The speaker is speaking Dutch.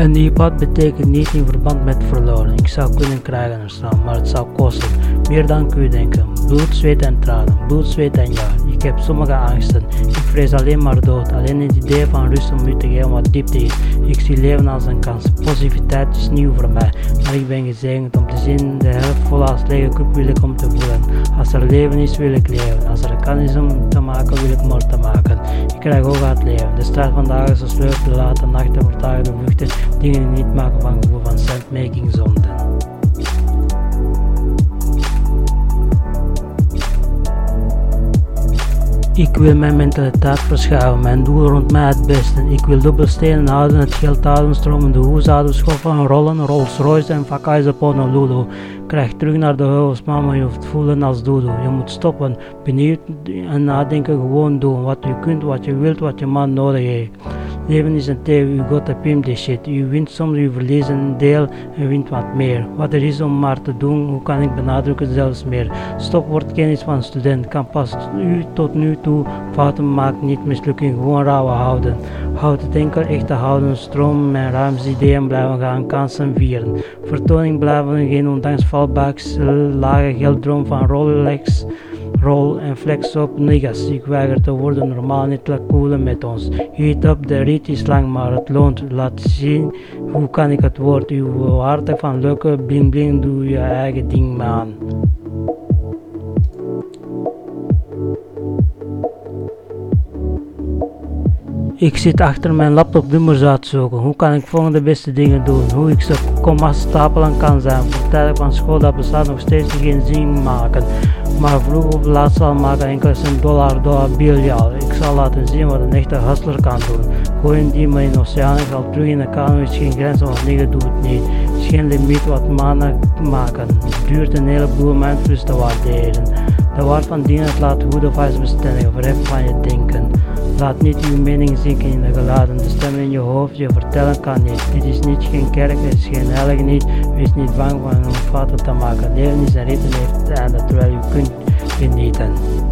Een iPad betekent niet in verband met verloren. Ik zou kunnen krijgen en staan, maar het zou kosten. Meer dan kun je denken. Bloed, zweet en tranen. Bloed, zweet en ja. Ik heb sommige angsten. Ik vrees alleen maar dood. Alleen het idee van rust om u te geven wat diepte is. Ik zie leven als een kans. Positiviteit is nieuw voor mij. Maar ik ben gezegend om te zien. De helft vol als lege cup wil ik om te voelen. Als er leven is, wil ik leven. Als er kan is om te maken, wil ik moord te maken. Krijg ook het leven. De straat vandaag is een sleur, de late nachten, vertragende vluchten. Dingen die niet maken van gevoel van self-making zonden. Ik wil mijn mentaliteit verschuiven, mijn doel rond mij het beste. Ik wil dubbelstenen houden, het geld houden, stromen de hoezouden, schoffen, rollen, Rolls Royce en Fakaiza Honolulu. Krijg terug naar de huis, mama, je hoeft voelen als dodo. Je moet stoppen, benieuwd en nadenken, gewoon doen. Wat je kunt, wat je wilt, wat je man nodig heeft. Leven is een thee, u op die shit. U wint soms, u verliest een deel en wint wat meer. Wat er is om maar te doen, hoe kan ik benadrukken zelfs meer. Stop wordt kennis van student, kan pas u tot nu toe fouten maken, niet mislukking, gewoon rauwe houden. Houd het enkel echte houden, stroom en ruimte ideeën blijven gaan, kansen vieren. Vertoning blijven geen ondanks fallbacks, lage gelddroom van Rolex roll en flex op niggas. Ik weiger te worden normaal niet te koelen met ons. Heat up, de rit is lang, maar het loont. Laat zien hoe kan ik het woord. Uw harte van lukken, bling bling, doe je eigen ding man. Ik zit achter mijn laptop nummers uitzoeken. Hoe kan ik volgende beste dingen doen? Hoe ik ze commas stapelen kan zijn. Voor tijd van school dat bestaat nog steeds geen zin maken. Maar vroeg of laat zal maken enkel een dollar dollar biljaal. Ik zal laten zien wat een echte hustler kan doen. Gooien die me in ik zal terug in de kano, is geen grens, want nigger doet het niet. is geen limiet wat mannen maken. Het duurt een heleboel mensen te waarderen. De waard van dienen het laat goed of bestendigen, verheffen van je denken. Laat niet uw mening zinken in de geladen. De stem in je hoofd je vertellen kan niet. Dit is niet geen kerk, het is geen heilige niet. Wees niet bang van een fouten te maken. Leven is een rit en heeft het einde terwijl u kunt genieten.